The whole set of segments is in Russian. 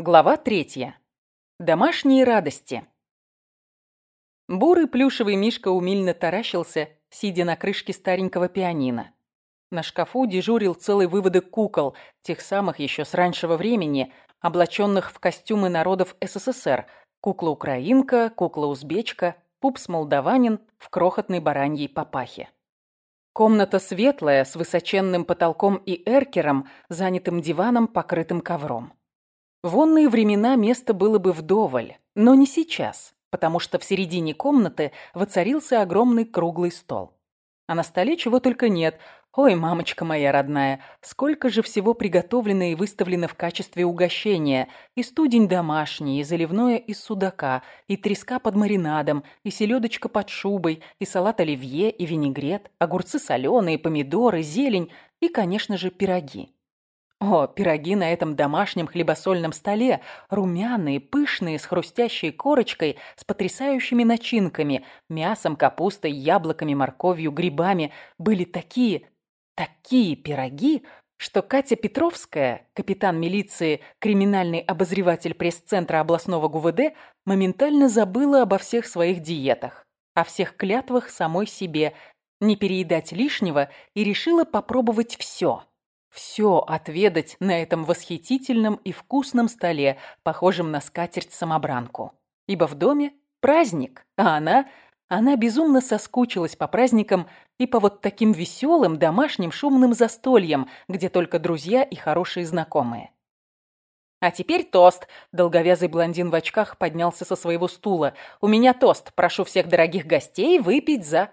Глава третья. Домашние радости. Бурый плюшевый мишка умильно таращился, сидя на крышке старенького пианино. На шкафу дежурил целый выводок кукол, тех самых еще с раннего времени, облаченных в костюмы народов СССР. Кукла-украинка, кукла-узбечка, пупс-молдаванин в крохотной бараньей папахе. Комната светлая, с высоченным потолком и эркером, занятым диваном, покрытым ковром. В онные времена места было бы вдоволь, но не сейчас, потому что в середине комнаты воцарился огромный круглый стол. А на столе чего только нет. Ой, мамочка моя родная, сколько же всего приготовлено и выставлено в качестве угощения. И студень домашний, и заливное из судака, и треска под маринадом, и селедочка под шубой, и салат оливье, и винегрет, огурцы соленые, помидоры, зелень и, конечно же, пироги. О, пироги на этом домашнем хлебосольном столе, румяные, пышные, с хрустящей корочкой, с потрясающими начинками, мясом, капустой, яблоками, морковью, грибами, были такие, такие пироги, что Катя Петровская, капитан милиции, криминальный обозреватель пресс-центра областного ГУВД, моментально забыла обо всех своих диетах, о всех клятвах самой себе, не переедать лишнего и решила попробовать все – все отведать на этом восхитительном и вкусном столе, похожем на скатерть-самобранку. Ибо в доме праздник, а она... Она безумно соскучилась по праздникам и по вот таким веселым, домашним, шумным застольям, где только друзья и хорошие знакомые. «А теперь тост!» – долговязый блондин в очках поднялся со своего стула. «У меня тост. Прошу всех дорогих гостей выпить за...»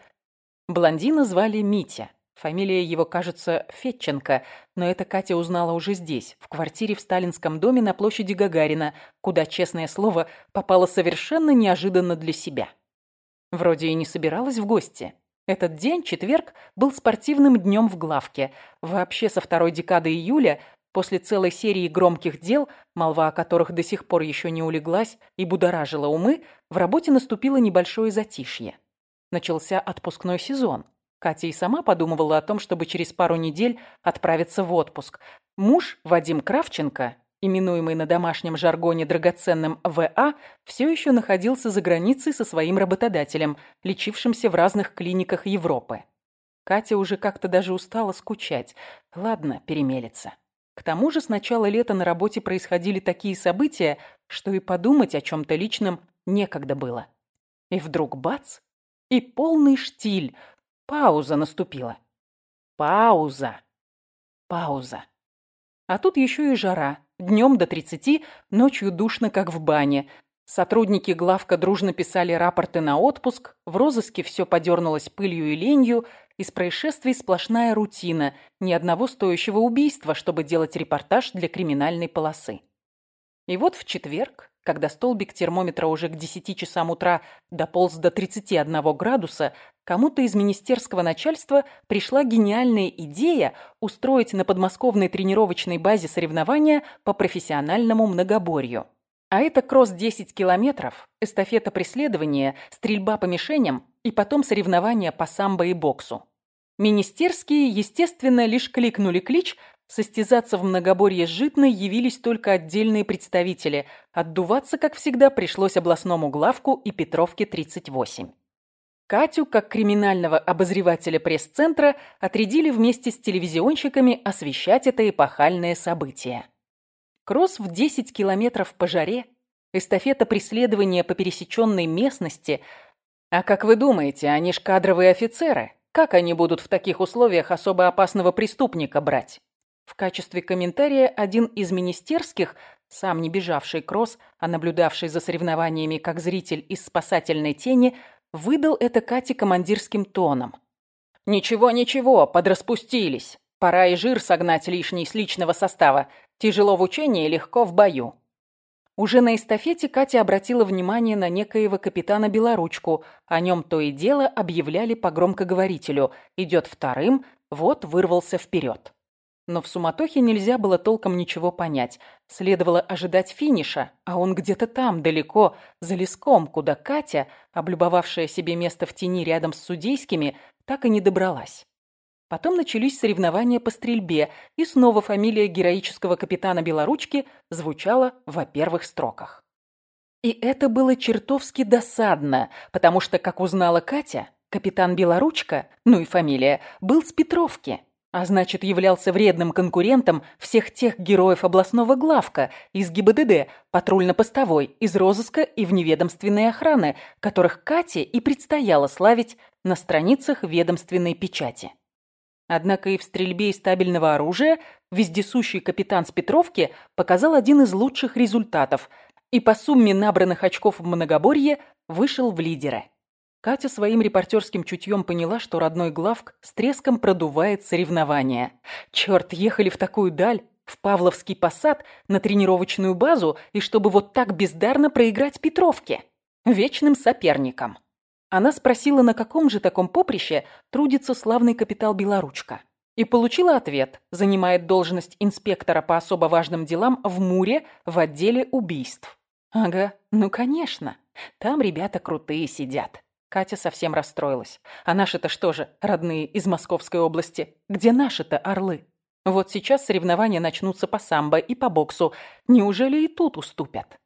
Блондина звали Митя. Фамилия его, кажется, Фетченко, но это Катя узнала уже здесь, в квартире в сталинском доме на площади Гагарина, куда, честное слово, попала совершенно неожиданно для себя. Вроде и не собиралась в гости. Этот день, четверг, был спортивным днем в главке. Вообще, со второй декады июля, после целой серии громких дел, молва о которых до сих пор еще не улеглась и будоражила умы, в работе наступило небольшое затишье. Начался отпускной сезон. Катя и сама подумывала о том, чтобы через пару недель отправиться в отпуск. Муж, Вадим Кравченко, именуемый на домашнем жаргоне драгоценным ВА, все еще находился за границей со своим работодателем, лечившимся в разных клиниках Европы. Катя уже как-то даже устала скучать. Ладно, перемелется. К тому же с начала лета на работе происходили такие события, что и подумать о чем-то личном некогда было. И вдруг бац! И полный штиль – Пауза наступила. Пауза. Пауза. А тут еще и жара. Днем до 30, ночью душно, как в бане. Сотрудники главка дружно писали рапорты на отпуск, в розыске все подернулось пылью и ленью, из происшествий сплошная рутина, ни одного стоящего убийства, чтобы делать репортаж для криминальной полосы. И вот в четверг, когда столбик термометра уже к 10 часам утра дополз до 31 градуса, кому-то из министерского начальства пришла гениальная идея устроить на подмосковной тренировочной базе соревнования по профессиональному многоборью. А это кросс 10 километров, эстафета преследования, стрельба по мишеням и потом соревнования по самбо и боксу. Министерские, естественно, лишь кликнули клич, Состязаться в многоборье с Житной явились только отдельные представители. Отдуваться, как всегда, пришлось областному главку и Петровке 38. Катю, как криминального обозревателя пресс-центра, отрядили вместе с телевизионщиками освещать это эпохальное событие. Кросс в 10 километров по жаре, эстафета преследования по пересеченной местности. А как вы думаете, они ж кадровые офицеры? Как они будут в таких условиях особо опасного преступника брать? В качестве комментария один из министерских, сам не бежавший кросс, а наблюдавший за соревнованиями как зритель из спасательной тени, выдал это Кате командирским тоном. «Ничего, ничего, подраспустились. Пора и жир согнать лишний с личного состава. Тяжело в учении, легко в бою». Уже на эстафете Катя обратила внимание на некоего капитана Белоручку. О нем то и дело объявляли по громкоговорителю. Идет вторым, вот вырвался вперед. Но в суматохе нельзя было толком ничего понять. Следовало ожидать финиша, а он где-то там, далеко, за леском, куда Катя, облюбовавшая себе место в тени рядом с судейскими, так и не добралась. Потом начались соревнования по стрельбе, и снова фамилия героического капитана Белоручки звучала во первых строках. И это было чертовски досадно, потому что, как узнала Катя, капитан Белоручка, ну и фамилия, был с Петровки, а значит, являлся вредным конкурентом всех тех героев областного главка из ГИБДД, патрульно-постовой, из розыска и вневедомственной охраны, которых Кате и предстояло славить на страницах ведомственной печати. Однако и в стрельбе из стабильного оружия вездесущий капитан с Петровки показал один из лучших результатов и по сумме набранных очков в многоборье вышел в лидеры. Катя своим репортерским чутьем поняла, что родной главк с треском продувает соревнования. Черт, ехали в такую даль, в Павловский посад, на тренировочную базу, и чтобы вот так бездарно проиграть Петровке, вечным соперникам. Она спросила, на каком же таком поприще трудится славный капитал Белоручка. И получила ответ. Занимает должность инспектора по особо важным делам в Муре в отделе убийств. Ага, ну конечно. Там ребята крутые сидят. Катя совсем расстроилась. А наши-то что же, родные из Московской области? Где наши-то орлы? Вот сейчас соревнования начнутся по самбо и по боксу. Неужели и тут уступят?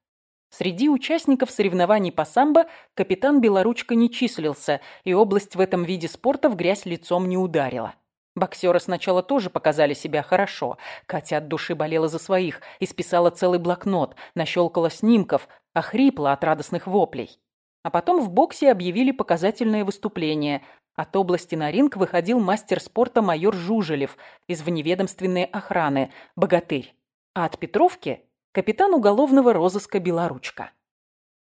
Среди участников соревнований по самбо капитан Белоручка не числился, и область в этом виде спорта в грязь лицом не ударила. Боксеры сначала тоже показали себя хорошо. Катя от души болела за своих, исписала целый блокнот, нащелкала снимков, охрипла от радостных воплей. А потом в боксе объявили показательное выступление. От области на ринг выходил мастер спорта майор Жужелев из вневедомственной охраны, богатырь. А от Петровки капитан уголовного розыска Белоручка.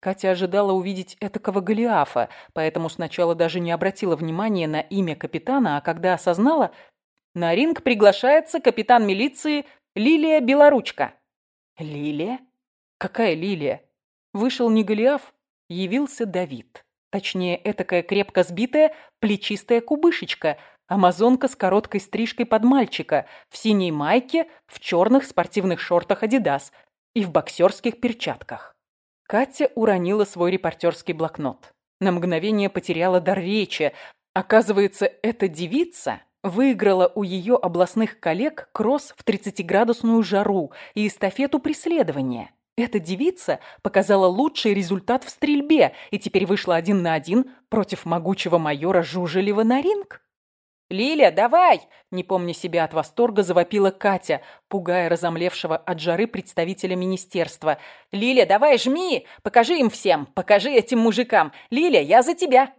Катя ожидала увидеть этакого Голиафа, поэтому сначала даже не обратила внимания на имя капитана, а когда осознала, на ринг приглашается капитан милиции Лилия Белоручка. Лилия? Какая Лилия? Вышел не Голиаф, явился Давид. Точнее, этакая крепко сбитая, плечистая кубышечка, амазонка с короткой стрижкой под мальчика, в синей майке, в черных спортивных шортах «Адидас», и в боксерских перчатках. Катя уронила свой репортерский блокнот. На мгновение потеряла дар речи. Оказывается, эта девица выиграла у ее областных коллег кросс в 30-градусную жару и эстафету преследования. Эта девица показала лучший результат в стрельбе и теперь вышла один на один против могучего майора Жужелева на ринг. «Лиля, давай!» – не помня себя от восторга, завопила Катя, пугая разомлевшего от жары представителя министерства. «Лиля, давай, жми! Покажи им всем! Покажи этим мужикам! Лиля, я за тебя!»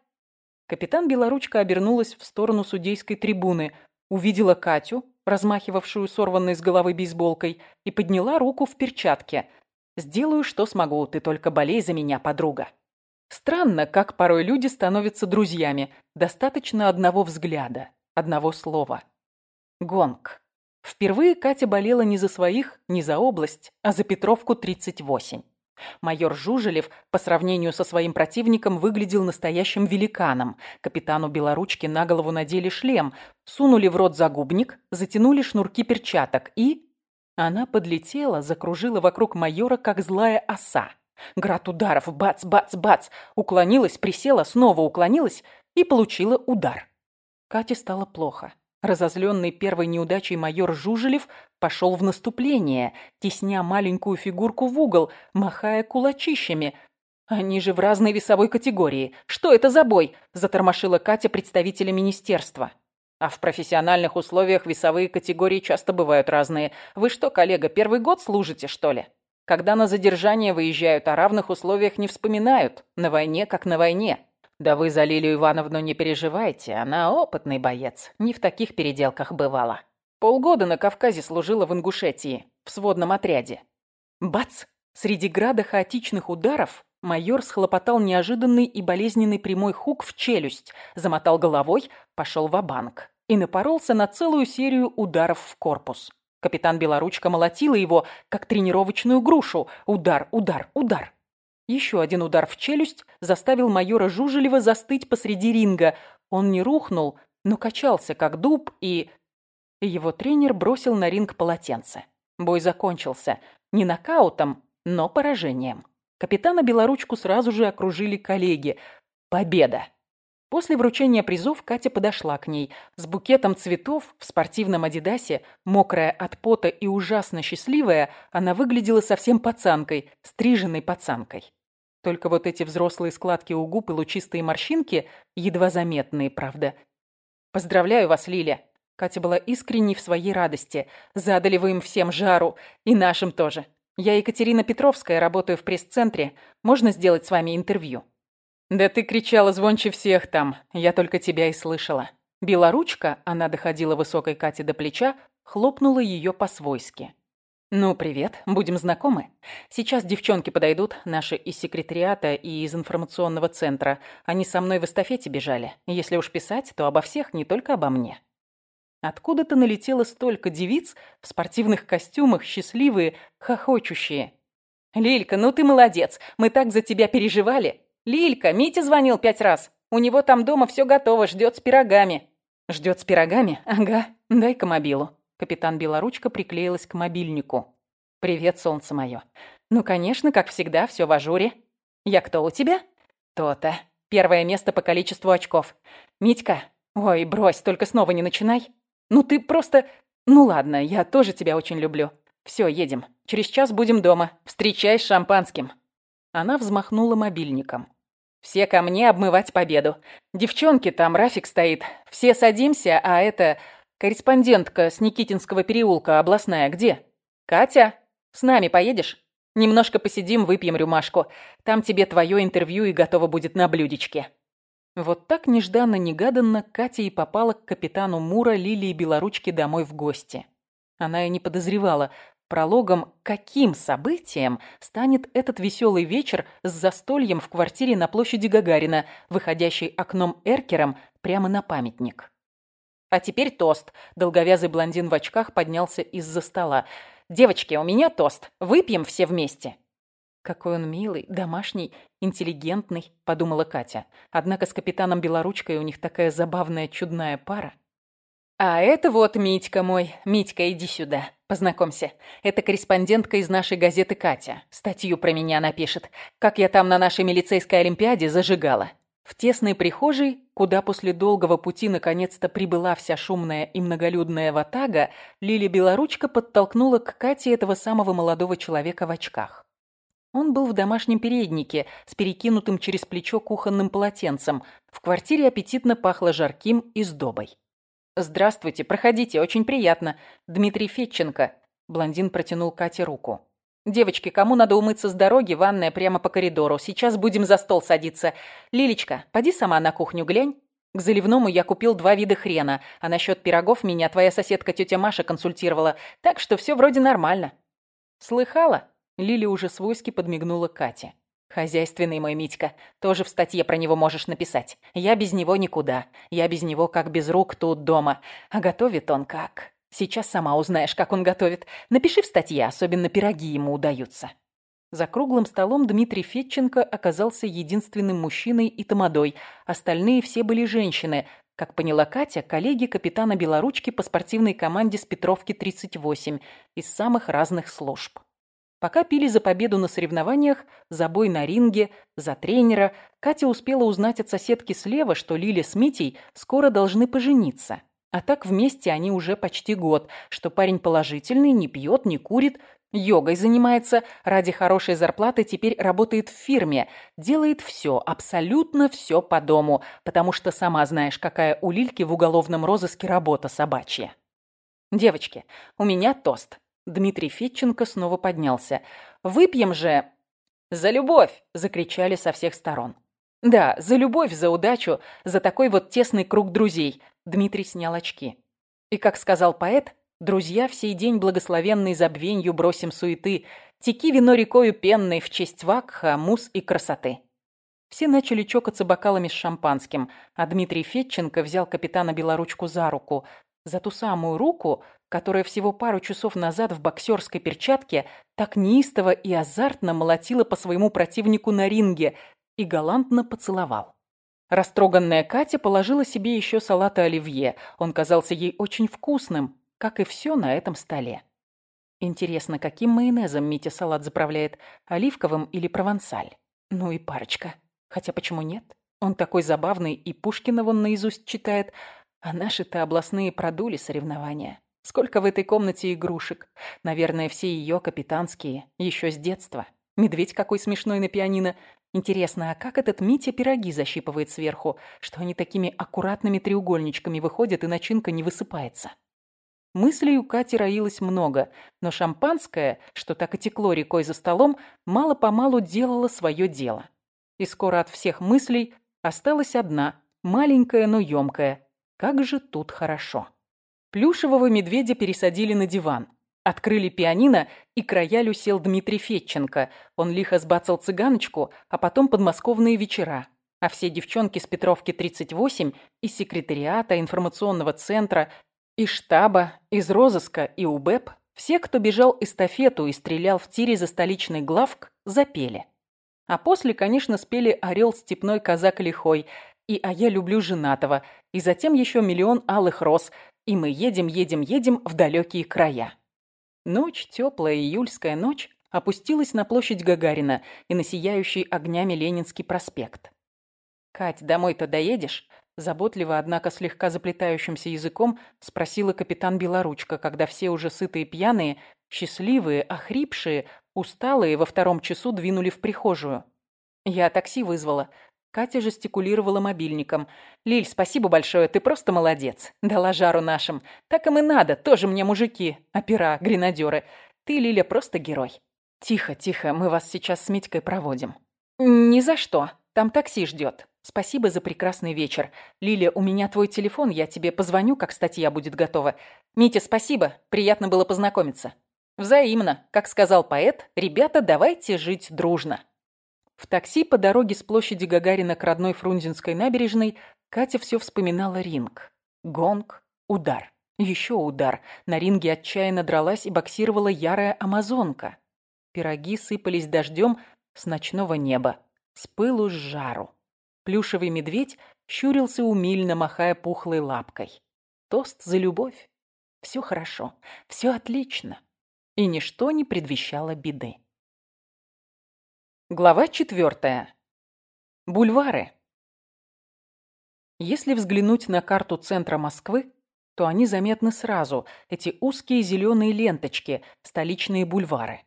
Капитан Белоручка обернулась в сторону судейской трибуны, увидела Катю, размахивавшую сорванной с головы бейсболкой, и подняла руку в перчатке. «Сделаю, что смогу, ты только болей за меня, подруга». Странно, как порой люди становятся друзьями. Достаточно одного взгляда одного слова. Гонг. Впервые Катя болела не за своих, не за область, а за Петровку 38. Майор Жужелев по сравнению со своим противником выглядел настоящим великаном. Капитану Белоручки на голову надели шлем, сунули в рот загубник, затянули шнурки перчаток и... Она подлетела, закружила вокруг майора, как злая оса. Град ударов, бац-бац-бац, уклонилась, присела, снова уклонилась и получила удар. Кате стало плохо. Разозленный первой неудачей майор Жужелев пошел в наступление, тесня маленькую фигурку в угол, махая кулачищами. «Они же в разной весовой категории. Что это за бой?» – затормошила Катя представителя министерства. «А в профессиональных условиях весовые категории часто бывают разные. Вы что, коллега, первый год служите, что ли?» Когда на задержание выезжают, о равных условиях не вспоминают. На войне, как на войне. Да вы за Лилию Ивановну не переживайте, она опытный боец, не в таких переделках бывала. Полгода на Кавказе служила в Ингушетии, в сводном отряде. Бац! Среди града хаотичных ударов майор схлопотал неожиданный и болезненный прямой хук в челюсть, замотал головой, пошел в банк и напоролся на целую серию ударов в корпус. Капитан Белоручка молотила его, как тренировочную грушу. Удар, удар, удар. Еще один удар в челюсть заставил майора Жужелева застыть посреди ринга. Он не рухнул, но качался, как дуб, и... Его тренер бросил на ринг полотенце. Бой закончился. Не нокаутом, но поражением. Капитана Белоручку сразу же окружили коллеги. Победа! После вручения призов Катя подошла к ней. С букетом цветов в спортивном адидасе, мокрая от пота и ужасно счастливая, она выглядела совсем пацанкой, стриженной пацанкой. Только вот эти взрослые складки у губ и лучистые морщинки, едва заметные, правда. «Поздравляю вас, Лиля!» Катя была искренней в своей радости. «Задали вы им всем жару. И нашим тоже. Я Екатерина Петровская, работаю в пресс-центре. Можно сделать с вами интервью?» «Да ты кричала звонче всех там. Я только тебя и слышала». Белоручка, она доходила высокой Кате до плеча, хлопнула ее по-свойски. «Ну, привет, будем знакомы. Сейчас девчонки подойдут, наши из секретариата и из информационного центра. Они со мной в эстафете бежали. Если уж писать, то обо всех, не только обо мне». Откуда-то налетело столько девиц в спортивных костюмах, счастливые, хохочущие. «Лилька, ну ты молодец, мы так за тебя переживали. «Лилька, Митя звонил пять раз. У него там дома все готово, ждет с пирогами». «Ждет с пирогами? Ага. Дай-ка мобилу». Капитан Белоручка приклеилась к мобильнику. «Привет, солнце мое. Ну, конечно, как всегда, все в ажуре. Я кто у тебя?» «То-то. Первое место по количеству очков. Митька, ой, брось, только снова не начинай. Ну ты просто... Ну ладно, я тоже тебя очень люблю. Все, едем. Через час будем дома. Встречай с шампанским». Она взмахнула мобильником. Все ко мне обмывать победу. Девчонки, там Рафик стоит. Все садимся, а это... Корреспондентка с Никитинского переулка, областная, где? Катя, с нами поедешь? Немножко посидим, выпьем рюмашку. Там тебе твое интервью и готово будет на блюдечке». Вот так нежданно-негаданно Катя и попала к капитану Мура Лилии Белоручки домой в гости. Она и не подозревала, Прологом каким событием станет этот веселый вечер с застольем в квартире на площади Гагарина, выходящей окном эркером прямо на памятник. А теперь тост. Долговязый блондин в очках поднялся из-за стола. «Девочки, у меня тост. Выпьем все вместе». «Какой он милый, домашний, интеллигентный», — подумала Катя. Однако с капитаном Белоручкой у них такая забавная чудная пара. «А это вот Митька мой. Митька, иди сюда. Познакомься. Это корреспондентка из нашей газеты Катя. Статью про меня напишет. Как я там на нашей милицейской олимпиаде зажигала». В тесной прихожей, куда после долгого пути наконец-то прибыла вся шумная и многолюдная ватага, Лили Белоручка подтолкнула к Кате этого самого молодого человека в очках. Он был в домашнем переднике с перекинутым через плечо кухонным полотенцем. В квартире аппетитно пахло жарким и сдобой. «Здравствуйте, проходите, очень приятно. Дмитрий Фетченко». Блондин протянул Кате руку. «Девочки, кому надо умыться с дороги, ванная прямо по коридору. Сейчас будем за стол садиться. Лилечка, поди сама на кухню глянь. К заливному я купил два вида хрена, а насчет пирогов меня твоя соседка тетя Маша консультировала, так что все вроде нормально». «Слыхала?» Лили уже свойски подмигнула Кате. Хозяйственный мой Митька. Тоже в статье про него можешь написать. Я без него никуда. Я без него как без рук тут дома. А готовит он как? Сейчас сама узнаешь, как он готовит. Напиши в статье, особенно пироги ему удаются. За круглым столом Дмитрий Фетченко оказался единственным мужчиной и тамадой. Остальные все были женщины. Как поняла Катя, коллеги капитана Белоручки по спортивной команде с Петровки 38 из самых разных служб. Пока пили за победу на соревнованиях, за бой на ринге, за тренера, Катя успела узнать от соседки слева, что Лиля с Митей скоро должны пожениться. А так вместе они уже почти год, что парень положительный, не пьет, не курит, йогой занимается, ради хорошей зарплаты теперь работает в фирме, делает все, абсолютно все по дому, потому что сама знаешь, какая у Лильки в уголовном розыске работа собачья. «Девочки, у меня тост. Дмитрий Фетченко снова поднялся. «Выпьем же...» «За любовь!» – закричали со всех сторон. «Да, за любовь, за удачу, за такой вот тесный круг друзей», – Дмитрий снял очки. И, как сказал поэт, «Друзья, в сей день благословенный забвенью бросим суеты, теки вино рекою пенной в честь вакха, мус и красоты». Все начали чокаться бокалами с шампанским, а Дмитрий Фетченко взял капитана Белоручку за руку, за ту самую руку, которая всего пару часов назад в боксерской перчатке так неистово и азартно молотила по своему противнику на ринге и галантно поцеловал. Растроганная Катя положила себе еще салата оливье. Он казался ей очень вкусным, как и все на этом столе. Интересно, каким майонезом Митя салат заправляет? Оливковым или провансаль? Ну и парочка. Хотя почему нет? Он такой забавный и Пушкина вон наизусть читает, а наши-то областные продули соревнования. Сколько в этой комнате игрушек. Наверное, все ее капитанские, еще с детства. Медведь какой смешной на пианино. Интересно, а как этот Митя пироги защипывает сверху, что они такими аккуратными треугольничками выходят и начинка не высыпается? Мыслей у Кати роилось много, но шампанское, что так и текло рекой за столом, мало-помалу делало свое дело. И скоро от всех мыслей осталась одна, маленькая, но емкая. Как же тут хорошо. Плюшевого медведя пересадили на диван. Открыли пианино, и к роялю сел Дмитрий Фетченко. Он лихо сбацал цыганочку, а потом подмосковные вечера. А все девчонки с Петровки 38, из секретариата, информационного центра, из штаба, из розыска и УБЭП, все, кто бежал эстафету и стрелял в тире за столичный главк, запели. А после, конечно, спели «Орел степной казак лихой» и «А я люблю женатого», и затем еще миллион алых роз, и мы едем, едем, едем в далекие края. Ночь, теплая июльская ночь, опустилась на площадь Гагарина и на сияющий огнями Ленинский проспект. «Кать, домой-то доедешь?» Заботливо, однако слегка заплетающимся языком, спросила капитан Белоручка, когда все уже сытые пьяные, счастливые, охрипшие, усталые во втором часу двинули в прихожую. Я такси вызвала. Катя жестикулировала мобильником. «Лиль, спасибо большое, ты просто молодец. Дала жару нашим. Так им и надо, тоже мне мужики, опера, гренадеры. Ты, Лиля, просто герой». «Тихо, тихо, мы вас сейчас с Митькой проводим». «Ни за что. Там такси ждет. Спасибо за прекрасный вечер. Лиля, у меня твой телефон, я тебе позвоню, как статья будет готова. Митя, спасибо, приятно было познакомиться». «Взаимно. Как сказал поэт, ребята, давайте жить дружно». В такси по дороге с площади Гагарина к родной Фрунзенской набережной Катя все вспоминала ринг. Гонг, удар, еще удар. На ринге отчаянно дралась и боксировала ярая амазонка. Пироги сыпались дождем с ночного неба, с пылу с жару. Плюшевый медведь щурился умильно, махая пухлой лапкой. Тост за любовь. Все хорошо, все отлично. И ничто не предвещало беды. Глава четвертая. Бульвары. Если взглянуть на карту центра Москвы, то они заметны сразу, эти узкие зеленые ленточки, столичные бульвары.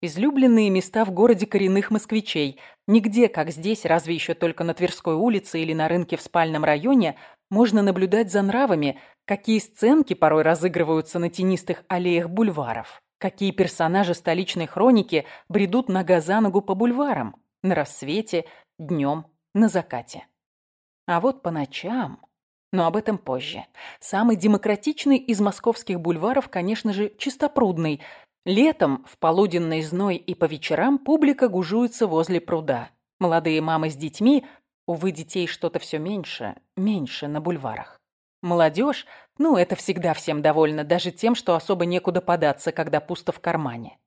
Излюбленные места в городе коренных москвичей. Нигде, как здесь, разве еще только на Тверской улице или на рынке в спальном районе, можно наблюдать за нравами, какие сценки порой разыгрываются на тенистых аллеях бульваров. Какие персонажи столичной хроники бредут нога за ногу по бульварам, на рассвете, днем, на закате. А вот по ночам... Но об этом позже. Самый демократичный из московских бульваров, конечно же, Чистопрудный. Летом, в полуденный зной и по вечерам публика гужуется возле пруда. Молодые мамы с детьми, увы, детей что-то все меньше, меньше на бульварах. Молодежь, ну, это всегда всем довольно, даже тем, что особо некуда податься, когда пусто в кармане.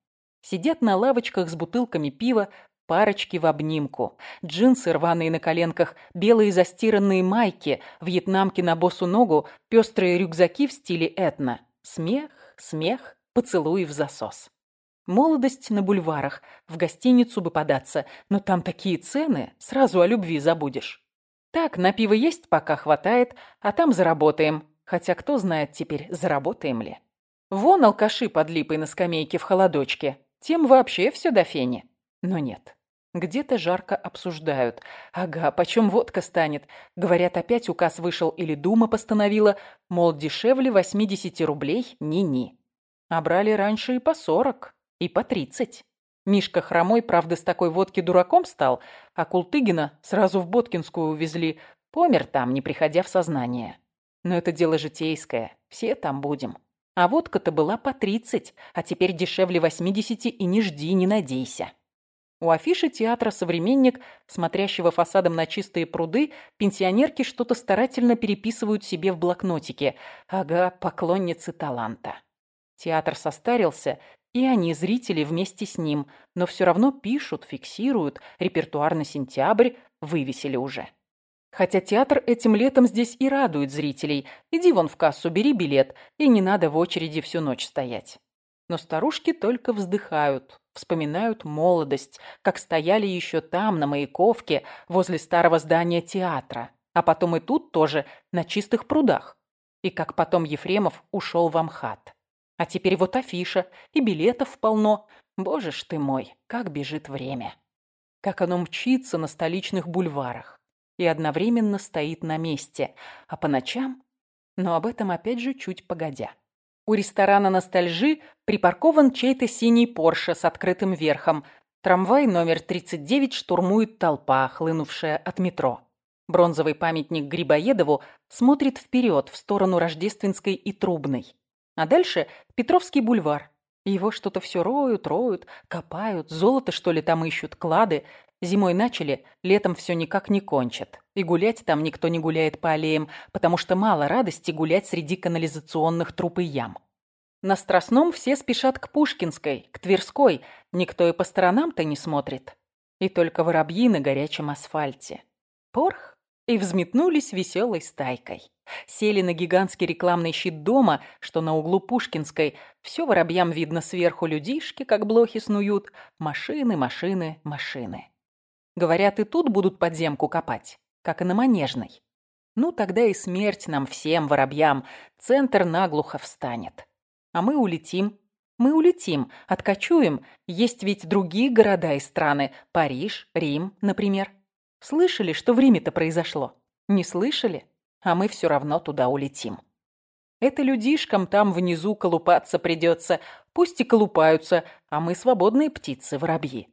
Сидят на лавочках с бутылками пива, парочки в обнимку, джинсы рваные на коленках, белые застиранные майки, вьетнамки на босу ногу, пестрые рюкзаки в стиле этно. Смех, смех, поцелуи в засос. Молодость на бульварах, в гостиницу бы податься, но там такие цены, сразу о любви забудешь. Так, на пиво есть пока хватает, а там заработаем. Хотя кто знает теперь, заработаем ли. Вон алкаши под липой на скамейке в холодочке. Тем вообще все до фени. Но нет. Где-то жарко обсуждают. Ага, почем водка станет? Говорят, опять указ вышел или Дума постановила, мол, дешевле 80 рублей ни-ни. А брали раньше и по 40, и по 30. Мишка хромой, правда, с такой водки дураком стал, а Култыгина сразу в Боткинскую увезли. Помер там, не приходя в сознание. Но это дело житейское, все там будем. А водка-то была по 30, а теперь дешевле 80 и не жди, не надейся. У афиши театра «Современник», смотрящего фасадом на чистые пруды, пенсионерки что-то старательно переписывают себе в блокнотике. Ага, поклонницы таланта. Театр состарился и они, зрители, вместе с ним, но все равно пишут, фиксируют, репертуар на сентябрь вывесили уже. Хотя театр этим летом здесь и радует зрителей. Иди вон в кассу, бери билет, и не надо в очереди всю ночь стоять. Но старушки только вздыхают, вспоминают молодость, как стояли еще там, на Маяковке, возле старого здания театра, а потом и тут тоже, на чистых прудах. И как потом Ефремов ушел в Амхат. А теперь вот афиша, и билетов полно. Боже ж ты мой, как бежит время. Как оно мчится на столичных бульварах. И одновременно стоит на месте. А по ночам? Но об этом опять же чуть погодя. У ресторана «Ностальжи» припаркован чей-то синий Порше с открытым верхом. Трамвай номер 39 штурмует толпа, хлынувшая от метро. Бронзовый памятник Грибоедову смотрит вперед, в сторону Рождественской и Трубной. А дальше Петровский бульвар. Его что-то все роют, роют, копают, золото, что ли, там ищут, клады. Зимой начали, летом все никак не кончат. И гулять там никто не гуляет по аллеям, потому что мало радости гулять среди канализационных труб и ям. На Страстном все спешат к Пушкинской, к Тверской. Никто и по сторонам-то не смотрит. И только воробьи на горячем асфальте. Порх и взметнулись веселой стайкой. Сели на гигантский рекламный щит дома, что на углу Пушкинской. Все воробьям видно сверху людишки, как блохи снуют. Машины, машины, машины. Говорят, и тут будут подземку копать, как и на Манежной. Ну, тогда и смерть нам всем, воробьям, центр наглухо встанет. А мы улетим. Мы улетим, откачуем. Есть ведь другие города и страны. Париж, Рим, например. Слышали, что в Риме-то произошло? Не слышали? А мы все равно туда улетим. Это людишкам там внизу колупаться придется. Пусть и колупаются, а мы свободные птицы, воробьи.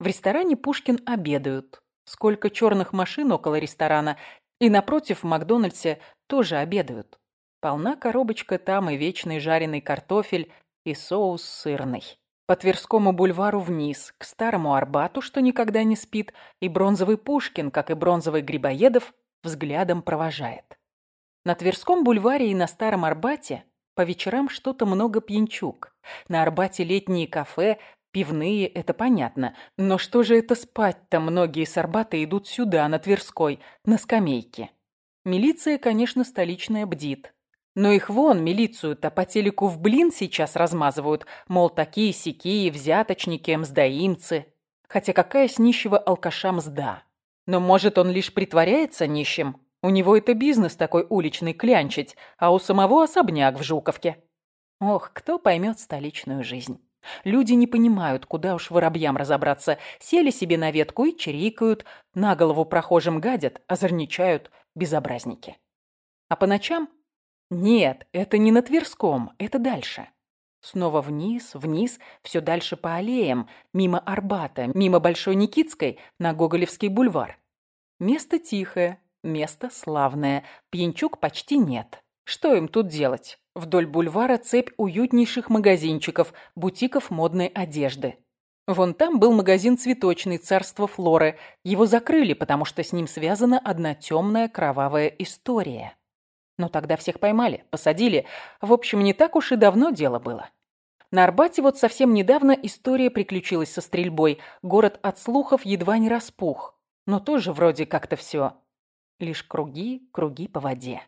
В ресторане Пушкин обедают. Сколько черных машин около ресторана. И напротив в Макдональдсе тоже обедают. Полна коробочка там и вечный жареный картофель, и соус сырный. По Тверскому бульвару вниз, к старому Арбату, что никогда не спит, и бронзовый Пушкин, как и бронзовый Грибоедов, взглядом провожает. На Тверском бульваре и на Старом Арбате по вечерам что-то много пьянчук. На Арбате летние кафе, Пивные – это понятно. Но что же это спать-то? Многие с Арбата идут сюда, на Тверской, на скамейке. Милиция, конечно, столичная бдит. Но их вон, милицию-то по телеку в блин сейчас размазывают. Мол, такие-сякие, взяточники, мздоимцы. Хотя какая с нищего алкаша мзда? Но может он лишь притворяется нищим? У него это бизнес такой уличный клянчить, а у самого особняк в Жуковке. Ох, кто поймет столичную жизнь? Люди не понимают, куда уж воробьям разобраться. Сели себе на ветку и чирикают, на голову прохожим гадят, озорничают безобразники. А по ночам? Нет, это не на Тверском, это дальше. Снова вниз, вниз, все дальше по аллеям, мимо Арбата, мимо Большой Никитской, на Гоголевский бульвар. Место тихое, место славное, пьянчук почти нет. Что им тут делать? Вдоль бульвара цепь уютнейших магазинчиков, бутиков модной одежды. Вон там был магазин цветочный «Царство Флоры». Его закрыли, потому что с ним связана одна темная кровавая история. Но тогда всех поймали, посадили. В общем, не так уж и давно дело было. На Арбате вот совсем недавно история приключилась со стрельбой. Город от слухов едва не распух. Но тоже вроде как-то все. Лишь круги, круги по воде.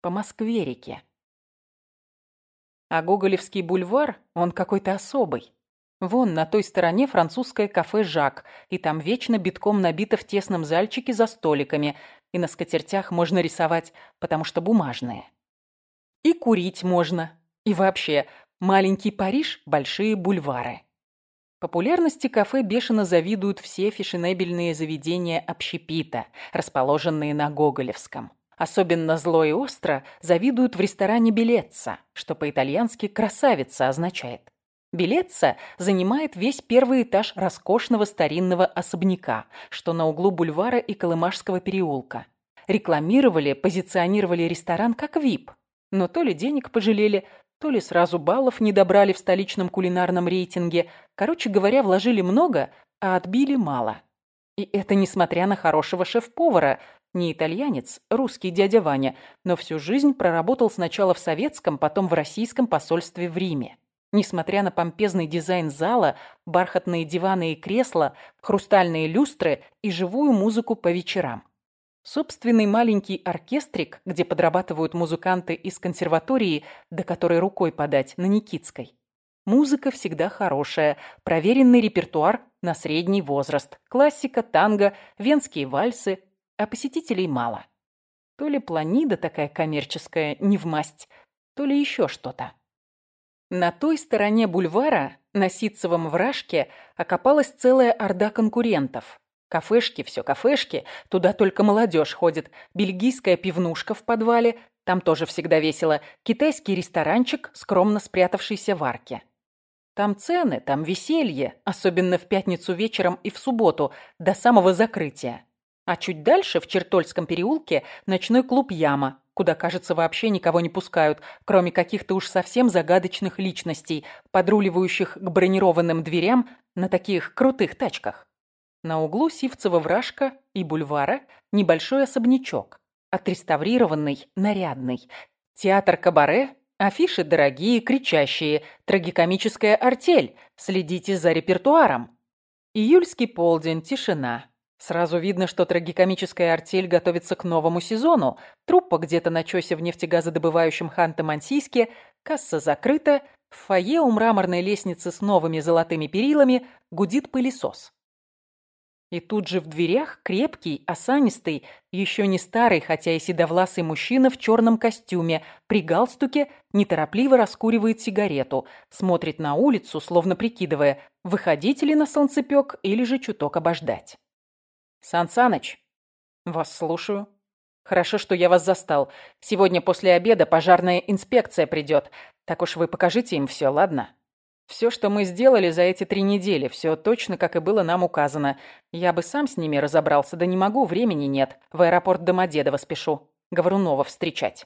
По Москве-реке. А Гоголевский бульвар, он какой-то особый. Вон на той стороне французское кафе «Жак», и там вечно битком набито в тесном зальчике за столиками, и на скатертях можно рисовать, потому что бумажные. И курить можно. И вообще, маленький Париж – большие бульвары. Популярности кафе бешено завидуют все фешенебельные заведения общепита, расположенные на Гоголевском. Особенно зло и остро завидуют в ресторане Белецца, что по-итальянски «красавица» означает. Белецца занимает весь первый этаж роскошного старинного особняка, что на углу бульвара и Колымашского переулка. Рекламировали, позиционировали ресторан как ВИП. Но то ли денег пожалели, то ли сразу баллов не добрали в столичном кулинарном рейтинге. Короче говоря, вложили много, а отбили мало. И это несмотря на хорошего шеф-повара, не итальянец, русский дядя Ваня, но всю жизнь проработал сначала в советском, потом в российском посольстве в Риме. Несмотря на помпезный дизайн зала, бархатные диваны и кресла, хрустальные люстры и живую музыку по вечерам. Собственный маленький оркестрик, где подрабатывают музыканты из консерватории, до которой рукой подать, на Никитской. Музыка всегда хорошая, проверенный репертуар на средний возраст, классика, танго, венские вальсы, а посетителей мало. То ли планида такая коммерческая, не в масть, то ли еще что-то. На той стороне бульвара, на Ситцевом вражке, окопалась целая орда конкурентов. Кафешки, все кафешки, туда только молодежь ходит, бельгийская пивнушка в подвале, там тоже всегда весело, китайский ресторанчик, скромно спрятавшийся в арке. Там цены, там веселье, особенно в пятницу вечером и в субботу, до самого закрытия. А чуть дальше, в Чертольском переулке, ночной клуб «Яма», куда, кажется, вообще никого не пускают, кроме каких-то уж совсем загадочных личностей, подруливающих к бронированным дверям на таких крутых тачках. На углу Сивцева вражка и бульвара небольшой особнячок, отреставрированный, нарядный. Театр кабаре Афиши дорогие, кричащие. Трагикомическая артель. Следите за репертуаром. Июльский полдень, тишина. Сразу видно, что трагикомическая артель готовится к новому сезону. Труппа где-то на чёсе в нефтегазодобывающем Ханты-Мансийске. Касса закрыта. В фойе у мраморной лестницы с новыми золотыми перилами гудит пылесос. И тут же в дверях крепкий, осанистый, еще не старый, хотя и седовласый мужчина в черном костюме, при галстуке, неторопливо раскуривает сигарету, смотрит на улицу, словно прикидывая, выходить ли на солнцепек или же чуток обождать. «Сан вас слушаю. Хорошо, что я вас застал. Сегодня после обеда пожарная инспекция придет. Так уж вы покажите им все, ладно?» Все, что мы сделали за эти три недели, все точно, как и было нам указано. Я бы сам с ними разобрался, да не могу, времени нет. В аэропорт Домодедово спешу. Говорунова встречать.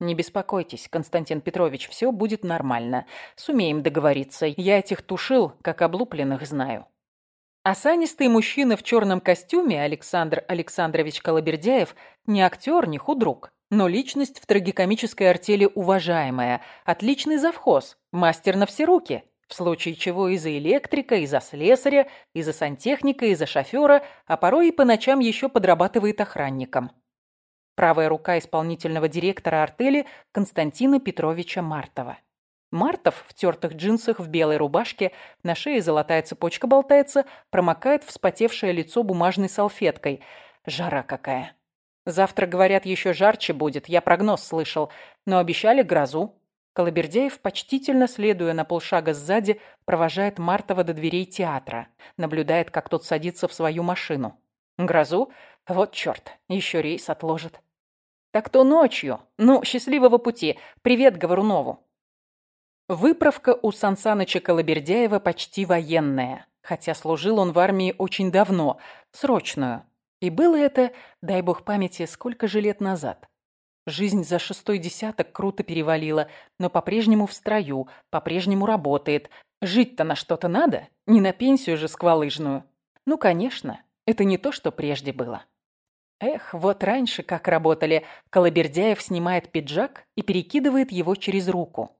Не беспокойтесь, Константин Петрович, все будет нормально. Сумеем договориться. Я этих тушил, как облупленных знаю. Осанистый мужчина в черном костюме Александр Александрович Колобердяев не актер, не худрук. Но личность в трагикомической артели уважаемая, отличный завхоз, мастер на все руки, в случае чего и за электрика, и за слесаря, и за сантехника, и за шофера, а порой и по ночам еще подрабатывает охранником. Правая рука исполнительного директора артели Константина Петровича Мартова. Мартов в тертых джинсах, в белой рубашке, на шее золотая цепочка болтается, промокает вспотевшее лицо бумажной салфеткой. Жара какая. Завтра, говорят, еще жарче будет, я прогноз слышал, но обещали грозу. Колобердяев, почтительно следуя на полшага сзади, провожает Мартова до дверей театра, наблюдает, как тот садится в свою машину. Грозу? Вот черт, еще рейс отложит. Так то ночью. Ну, счастливого пути. Привет Говорунову. Выправка у Сансаныча Колобердяева почти военная, хотя служил он в армии очень давно, срочную. И было это, дай бог памяти, сколько же лет назад. Жизнь за шестой десяток круто перевалила, но по-прежнему в строю, по-прежнему работает. Жить-то на что-то надо, не на пенсию же сквалыжную. Ну, конечно, это не то, что прежде было. Эх, вот раньше как работали. Колобердяев снимает пиджак и перекидывает его через руку.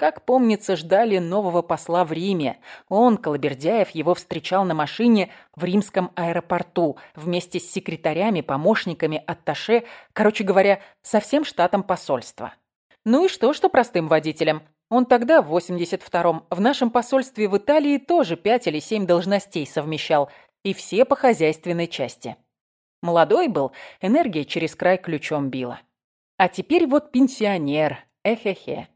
Как помнится, ждали нового посла в Риме. Он, Колобердяев, его встречал на машине в римском аэропорту вместе с секретарями, помощниками, атташе, короче говоря, со всем штатом посольства. Ну и что, что простым водителем? Он тогда, в 82-м, в нашем посольстве в Италии тоже пять или семь должностей совмещал, и все по хозяйственной части. Молодой был, энергия через край ключом била. А теперь вот пенсионер, эхе-хе.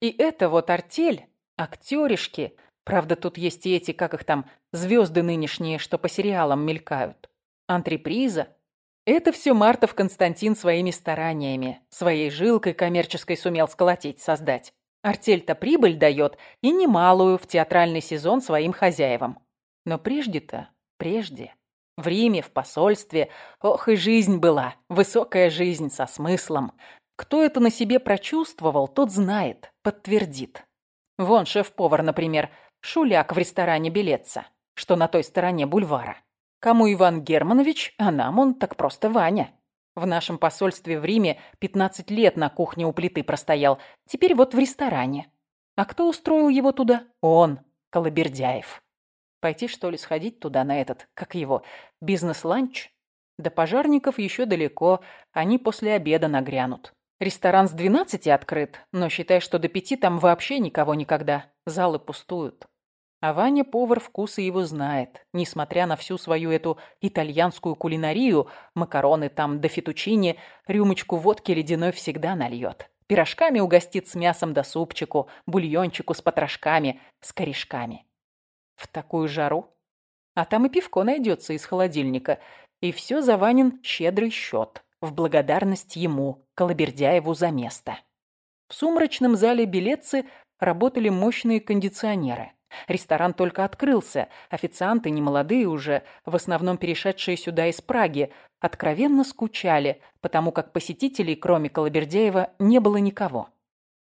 И это вот артель, актеришки, правда, тут есть и эти, как их там, звезды нынешние, что по сериалам мелькают, антреприза. Это все Мартов Константин своими стараниями, своей жилкой коммерческой сумел сколотить, создать. Артель-то прибыль дает, и немалую в театральный сезон своим хозяевам. Но прежде-то, прежде, в Риме, в посольстве, ох и жизнь была, высокая жизнь со смыслом, кто это на себе прочувствовал, тот знает, подтвердит. Вон шеф-повар, например, шуляк в ресторане Белеца, что на той стороне бульвара. Кому Иван Германович, а нам он так просто Ваня. В нашем посольстве в Риме 15 лет на кухне у плиты простоял, теперь вот в ресторане. А кто устроил его туда? Он, Колобердяев. Пойти, что ли, сходить туда на этот, как его, бизнес-ланч? До пожарников еще далеко, они после обеда нагрянут. Ресторан с 12 открыт, но считай, что до пяти там вообще никого никогда. Залы пустуют. А Ваня повар вкуса его знает. Несмотря на всю свою эту итальянскую кулинарию, макароны там до фетучини, рюмочку водки ледяной всегда нальет. Пирожками угостит с мясом да супчику, бульончику с потрошками, с корешками. В такую жару. А там и пивко найдется из холодильника. И все за Ванин щедрый счет. В благодарность ему, Колобердяеву, за место. В сумрачном зале билетцы работали мощные кондиционеры. Ресторан только открылся. Официанты, немолодые уже, в основном перешедшие сюда из Праги, откровенно скучали, потому как посетителей, кроме Колобердяева, не было никого.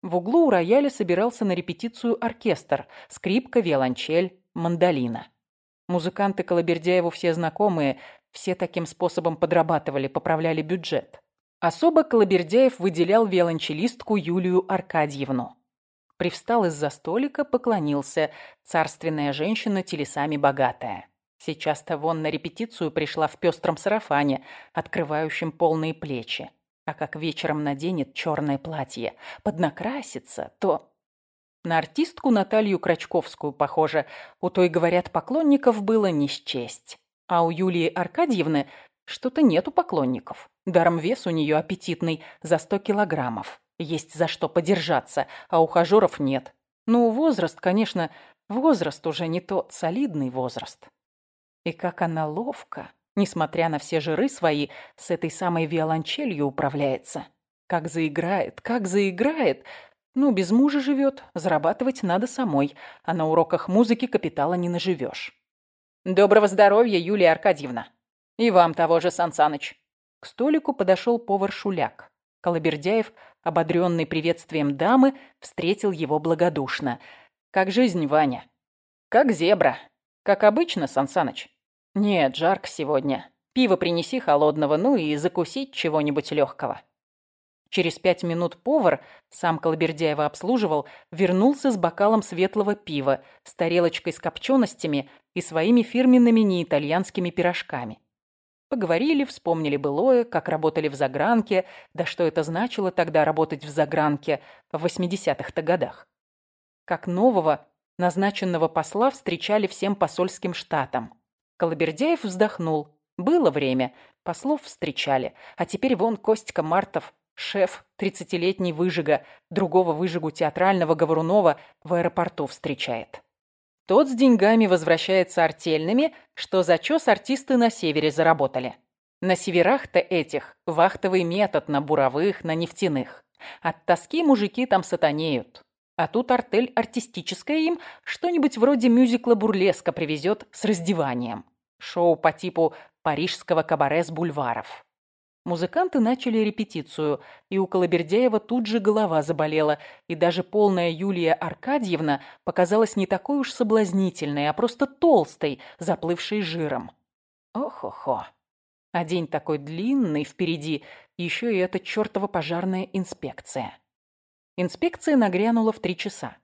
В углу у рояля собирался на репетицию оркестр, скрипка, виолончель, мандолина. Музыканты Колобердяеву все знакомые, все таким способом подрабатывали, поправляли бюджет. Особо Колобердяев выделял виолончелистку Юлию Аркадьевну. Привстал из-за столика, поклонился. Царственная женщина, телесами богатая. Сейчас-то вон на репетицию пришла в пестром сарафане, открывающем полные плечи. А как вечером наденет черное платье, поднакрасится, то... На артистку Наталью Крачковскую похоже. У той, говорят, поклонников было не счесть. А у Юлии Аркадьевны что-то нету поклонников. Даром вес у нее аппетитный, за сто килограммов. Есть за что подержаться, а ухажеров нет. Ну, возраст, конечно, возраст уже не тот, солидный возраст. И как она ловко, несмотря на все жиры свои, с этой самой виолончелью управляется. Как заиграет, как заиграет. Ну, без мужа живет, зарабатывать надо самой, а на уроках музыки капитала не наживешь. Доброго здоровья, Юлия Аркадьевна. И вам того же, Сан Саныч. К столику подошел повар Шуляк. Колобердяев, ободренный приветствием дамы, встретил его благодушно. «Как жизнь, Ваня?» «Как зебра. Как обычно, Сансаныч?» «Нет, жарко сегодня. Пиво принеси холодного, ну и закусить чего-нибудь легкого». Через пять минут повар, сам Колобердяева обслуживал, вернулся с бокалом светлого пива, с тарелочкой с копченостями и своими фирменными неитальянскими пирожками. Поговорили, вспомнили былое, как работали в загранке, да что это значило тогда работать в загранке в 80-х-то годах. Как нового, назначенного посла встречали всем посольским штатам. Колобердяев вздохнул. Было время, послов встречали, а теперь вон Костька Мартов, шеф, тридцатилетний выжига, другого выжигу театрального Говорунова в аэропорту встречает. Тот с деньгами возвращается артельными, что за чёс артисты на севере заработали. На северах-то этих вахтовый метод на буровых, на нефтяных. От тоски мужики там сатанеют. А тут артель артистическая им что-нибудь вроде мюзикла-бурлеска привезет с раздеванием. Шоу по типу парижского кабаре с бульваров. Музыканты начали репетицию, и у Колобердяева тут же голова заболела, и даже полная Юлия Аркадьевна показалась не такой уж соблазнительной, а просто толстой, заплывшей жиром. Ох-охо. А день такой длинный впереди, еще и эта чертова пожарная инспекция. Инспекция нагрянула в три часа.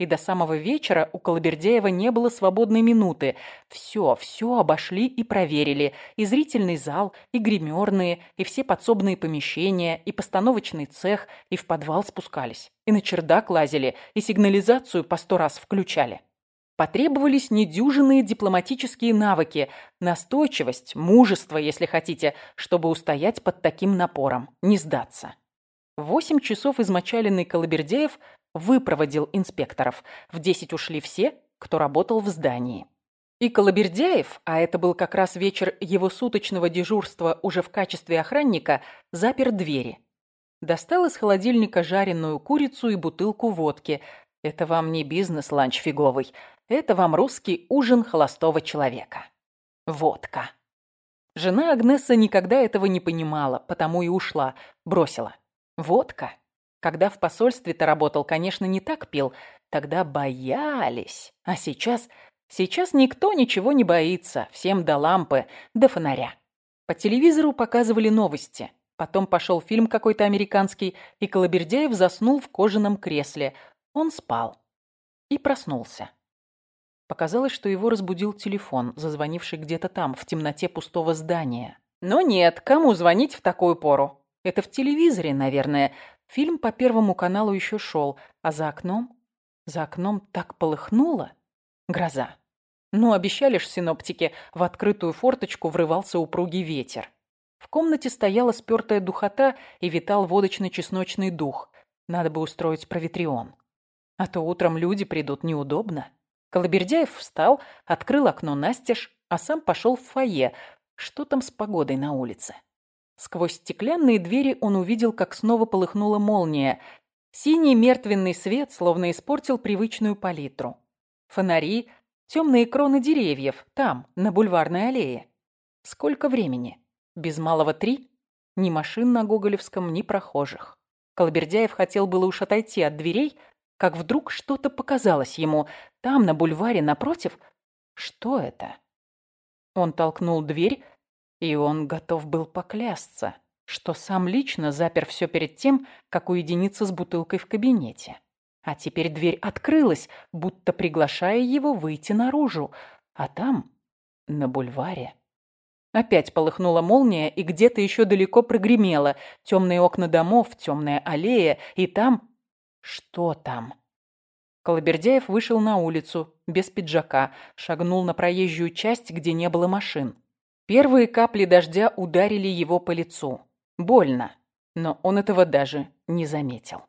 И до самого вечера у Колобердяева не было свободной минуты. Все, все обошли и проверили. И зрительный зал, и гримерные, и все подсобные помещения, и постановочный цех, и в подвал спускались. И на чердак лазили, и сигнализацию по сто раз включали. Потребовались недюжинные дипломатические навыки, настойчивость, мужество, если хотите, чтобы устоять под таким напором, не сдаться. восемь часов измочаленный Колобердяев выпроводил инспекторов. В десять ушли все, кто работал в здании. И Колобердяев, а это был как раз вечер его суточного дежурства уже в качестве охранника, запер двери. Достал из холодильника жареную курицу и бутылку водки. Это вам не бизнес-ланч фиговый. Это вам русский ужин холостого человека. Водка. Жена Агнеса никогда этого не понимала, потому и ушла, бросила. Водка когда в посольстве-то работал, конечно, не так пил. Тогда боялись. А сейчас... Сейчас никто ничего не боится. Всем до лампы, до фонаря. По телевизору показывали новости. Потом пошел фильм какой-то американский, и Колобердяев заснул в кожаном кресле. Он спал. И проснулся. Показалось, что его разбудил телефон, зазвонивший где-то там, в темноте пустого здания. Но нет, кому звонить в такую пору? Это в телевизоре, наверное. Фильм по Первому каналу еще шел, а за окном... За окном так полыхнуло. Гроза. Ну, обещали ж синоптики, в открытую форточку врывался упругий ветер. В комнате стояла спёртая духота и витал водочно-чесночный дух. Надо бы устроить проветрион. А то утром люди придут неудобно. Колобердяев встал, открыл окно настежь, а сам пошел в фойе. Что там с погодой на улице? Сквозь стеклянные двери он увидел, как снова полыхнула молния. Синий мертвенный свет словно испортил привычную палитру. Фонари, темные кроны деревьев, там, на бульварной аллее. Сколько времени? Без малого три? Ни машин на Гоголевском, ни прохожих. Колобердяев хотел было уж отойти от дверей, как вдруг что-то показалось ему. Там, на бульваре, напротив, что это? Он толкнул дверь, и он готов был поклясться, что сам лично запер все перед тем, как уединиться с бутылкой в кабинете. А теперь дверь открылась, будто приглашая его выйти наружу. А там, на бульваре... Опять полыхнула молния, и где-то еще далеко прогремело. Темные окна домов, темная аллея, и там что там? Колобердяев вышел на улицу, без пиджака, шагнул на проезжую часть, где не было машин. Первые капли дождя ударили его по лицу. Больно, но он этого даже не заметил.